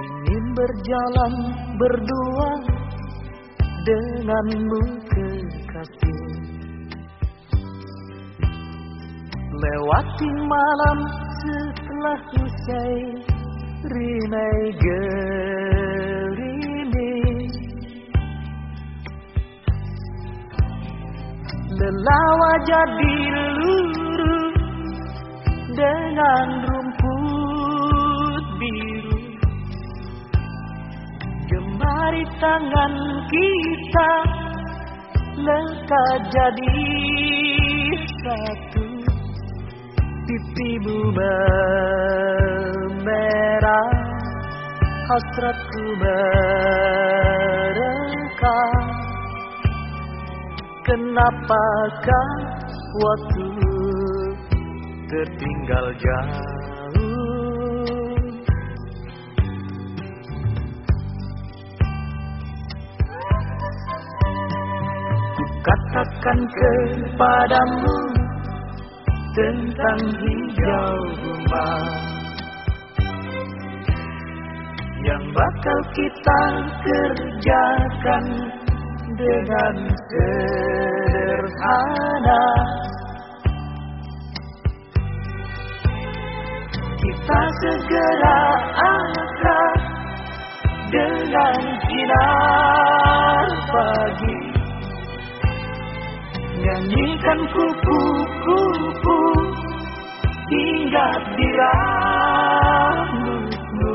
Ingin berjalan berdua denganmu kekasih Lewati malam setelah usai rinai gerimis Lelah jadi luruh dengan rumput Jemari tangan kita lekat jadi satu. Pipimu memerah Hasratku mereka Kenapakah waktu tertinggal jauh katakan kepadamu tentang hijau rumah yang bakal kita kerjakan dengan sederhana. Kita segera akrab dengan sinar pagi. Nyanyikan kupu-kupu hingga di rambutmu.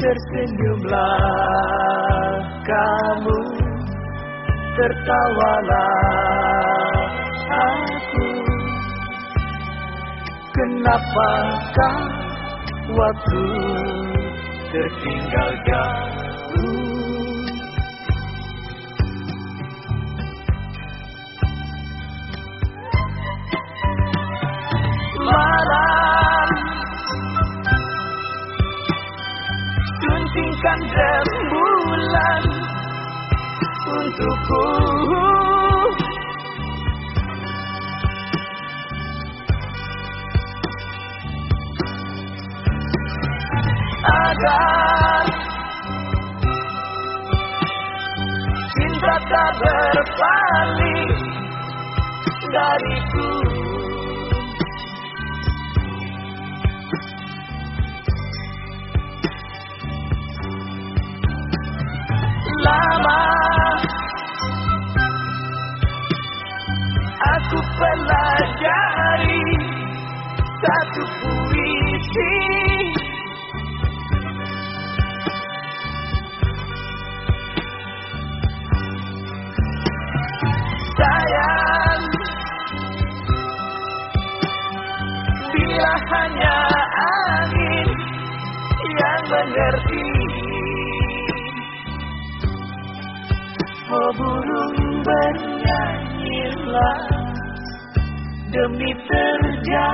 Tersenyumlah kamu Tertawalah aku. Kenapakah waktu tertinggal jauh Suntingkan rembulan untukku. Agar cinta tak berpaling dariku satu puisi. Sayang Bila hanya angin yang mengerti Oh burung bernyanyilah Demi terjalin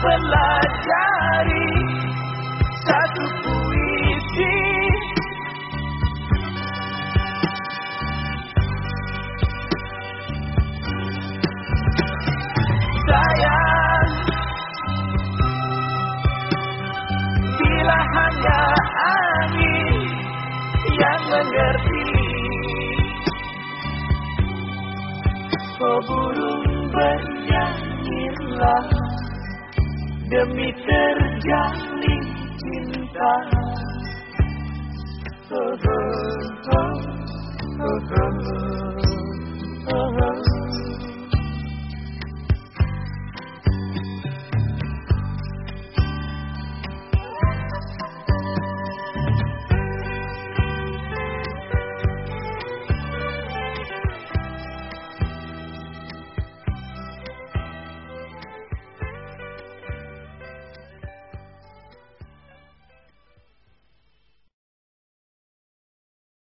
Aku pelajari demi terjalin cinta. Oh, oh, oh, oh, oh, oh, oh.